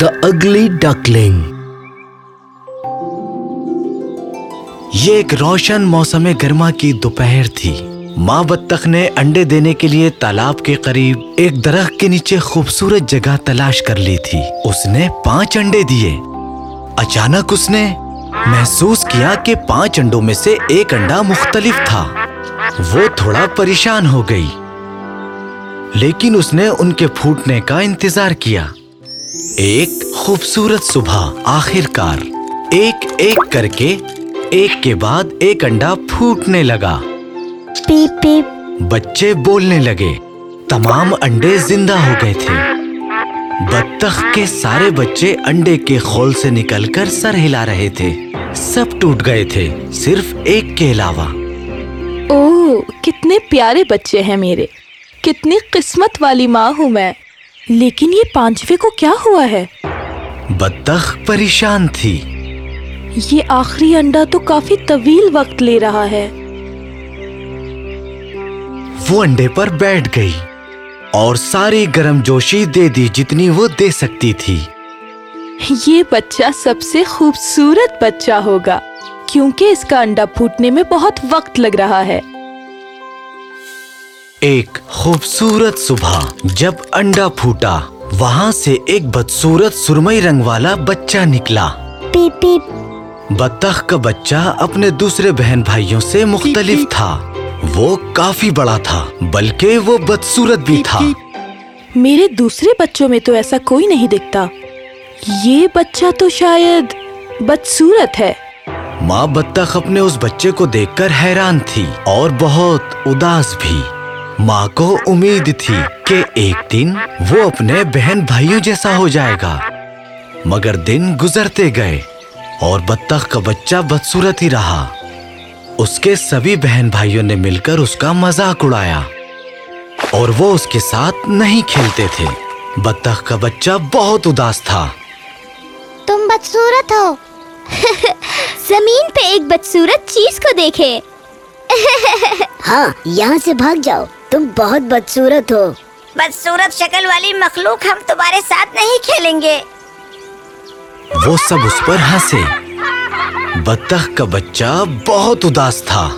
دا اگلی ڈکلنگ یہ ایک روشن موسم گرما کی دوپہر تھی۔ ماں بطخ نے انڈے دینے کے لیے تالاب کے قریب ایک درخت کے نیچے خوبصورت جگہ تلاش کر لی تھی۔ اس نے پانچ انڈے دیے۔ اچانک اس نے محسوس کیا کہ پانچ انڈوں میں سے ایک انڈا مختلف تھا۔ وہ تھوڑا پریشان ہو گئی۔ لیکن اس نے ان کے پھوٹنے کا انتظار کیا۔ ایک خوبصورت صبح آخر کار ایک ایک کر کے ایک کے بعد ایک انڈا پھوٹنے لگا۔ پیپ پیپ۔ بچے بولنے لگے۔ تمام انڈے زندہ ہو گئے تھے۔ بطخ کے سارے بچے انڈے کے خول سے نکل کر سر ہلا رہے تھے۔ سب ٹوٹ گئے تھے صرف ایک کے علاوہ۔ اوہ کتنے پیارے بچے ہیں میرے۔ کتنی قسمت والی ماں ہوں میں۔ لیکن یہ پانچویں کو کیا ہوا ہے؟ بطخ پریشان تھی۔ یہ آخری انڈا تو کافی طویل وقت لے رہا ہے۔ وہ انڈے پر بیٹھ گئی اور ساری گرم جوشی دے دی جتنی وہ دے سکتی تھی۔ یہ بچہ سب سے خوبصورت بچہ ہوگا کیونکہ اس کا انڈا پھوٹنے میں بہت وقت لگ رہا ہے۔ ایک خوبصورت صبح جب انڈا پھوٹا وہاں سے ایک بدصورت سرمئی رنگ والا بچہ نکلا۔ پیپ پیپ۔ بطخ کا بچہ اپنے دوسرے بہن بھائیوں سے مختلف تھا۔ وہ کافی بڑا تھا بلکہ وہ بدصورت بھی تھا۔ میرے دوسرے بچوں میں تو ایسا کوئی نہیں دکھتا۔ یہ بچہ تو شاید بدصورت ہے۔ ماں بطخ اپنے اس بچے کو دیکھ کر حیران تھی اور بہت اداس بھی۔ ماں کو امید تھی کہ ایک دن وہ اپنے بہن بھائیوں جیسا ہو جائے گا۔ مگر دن گزرتے گئے اور بطخ کا بچہ بدصورت ہی رہا۔ اس کے سبھی بہن بھائیوں نے مل کر اس کا مذاق اڑایا اور وہ اس کے ساتھ نہیں کھیلتے تھے۔ بطخ کا بچہ بہت اداس تھا۔ تم بدصورت ہو۔ زمین پہ ایک بدصورت چیز کو دیکھے۔ ہاں یہاں سے بھاگ جاؤ۔ تم بہت بدصورت ہو۔ بدصورت شکل والی مخلوق ہم تمہارے ساتھ نہیں کھیلیں گے۔ وہ سب اس پر ہنسے۔ بطخ کا بچہ بہت اداس تھا۔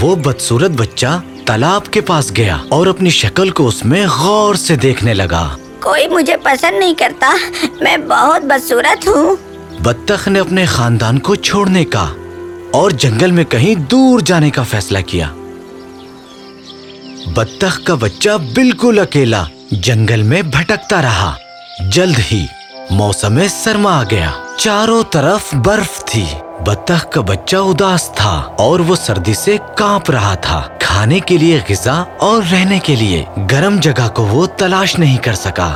وہ بدصورت بچہ تالاب کے پاس گیا اور اپنی شکل کو اس میں غور سے دیکھنے لگا۔ کوئی مجھے پسند نہیں کرتا۔ میں بہت بدصورت ہوں۔ بطخ نے اپنے خاندان کو چھوڑنے کا اور جنگل میں کہیں دور جانے کا فیصلہ کیا۔ بطخ کا بچہ بالکل اکیلا جنگل میں بھٹکتا رہا۔ جلد ہی موسم سرما آ گیا۔ چاروں طرف برف تھی۔ بطخ کا بچہ اداس تھا اور وہ سردی سے کانپ رہا تھا۔ کھانے کے لیے غذا اور رہنے کے لیے گرم جگہ کو وہ تلاش نہیں کر سکا۔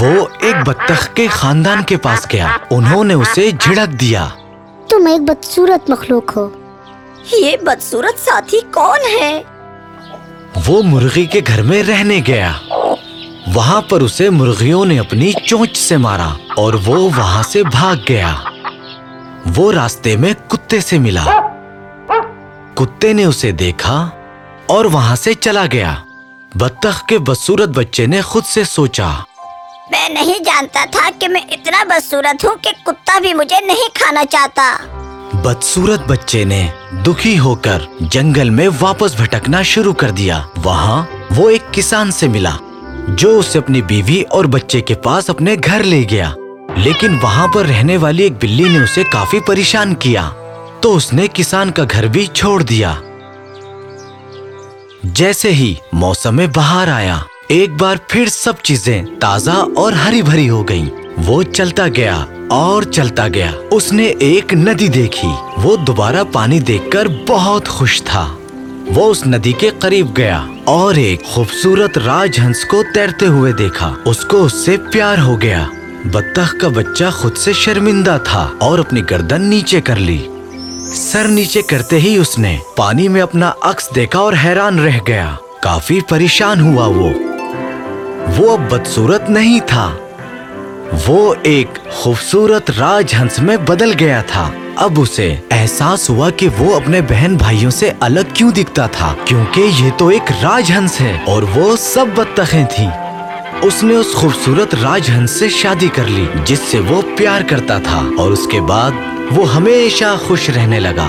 وہ ایک بطخ کے خاندان کے پاس گیا۔ انہوں نے اسے جھڑک دیا۔ تم ایک بدصورت مخلوق ہو۔ یہ بدصورت ساتھی کون ہے؟ وہ مرغی کے گھر میں رہنے گیا۔ وہاں پر اسے مرغیوں نے اپنی چونچ سے مارا اور وہ وہاں سے بھاگ گیا۔ وہ راستے میں کتے سے ملا۔ کتے نے اسے دیکھا اور وہاں سے چلا گیا۔ بطخ کے بدصورت بچے نے خود سے سوچا، میں نہیں جانتا تھا کہ میں اتنا بدصورت ہوں کہ کتا بھی مجھے نہیں کھانا چاہتا۔ بدصورت بچے نے دکھی ہو کر جنگل میں واپس بھٹکنا شروع کر دیا۔ وہاں وہ ایک کسان سے ملا جو اسے اپنی بیوی اور بچے کے پاس اپنے گھر لے گیا۔ لیکن وہاں پر رہنے والی ایک بلی نے اسے کافی پریشان کیا۔ تو اس نے کسان کا گھر بھی چھوڑ دیا۔ جیسے ہی موسم بہار آیا، ایک بار پھر سب چیزیں تازہ اور ہری بھری ہو گئیں۔ وہ چلتا گیا۔ اور چلتا گیا۔ اس نے ایک ندی دیکھی۔ وہ دوبارہ پانی دیکھ کر بہت خوش تھا۔ وہ اس ندی کے قریب گیا اور ایک خوبصورت راج ہنس کو تیرتے ہوئے دیکھا۔ اس کو اس سے پیار ہو گیا۔ بطخ کا بچہ خود سے شرمندہ تھا اور اپنی گردن نیچے کر لی۔ سر نیچے کرتے ہی اس نے پانی میں اپنا عکس دیکھا اور حیران رہ گیا۔ کافی پریشان ہوا وہ۔ وہ اب بدصورت نہیں تھا۔ وہ ایک خوبصورت راج ہنس میں بدل گیا تھا۔ اب اسے احساس ہوا کہ وہ اپنے بہن بھائیوں سے الگ کیوں دکھتا تھا؟ کیونکہ یہ تو ایک راج ہنس ہے اور وہ سب بطخیں تھیں اس نے اس خوبصورت راج ہنس سے شادی کر لی، جس سے وہ پیار کرتا تھا اور اس کے بعد وہ ہمیشہ خوش رہنے لگا۔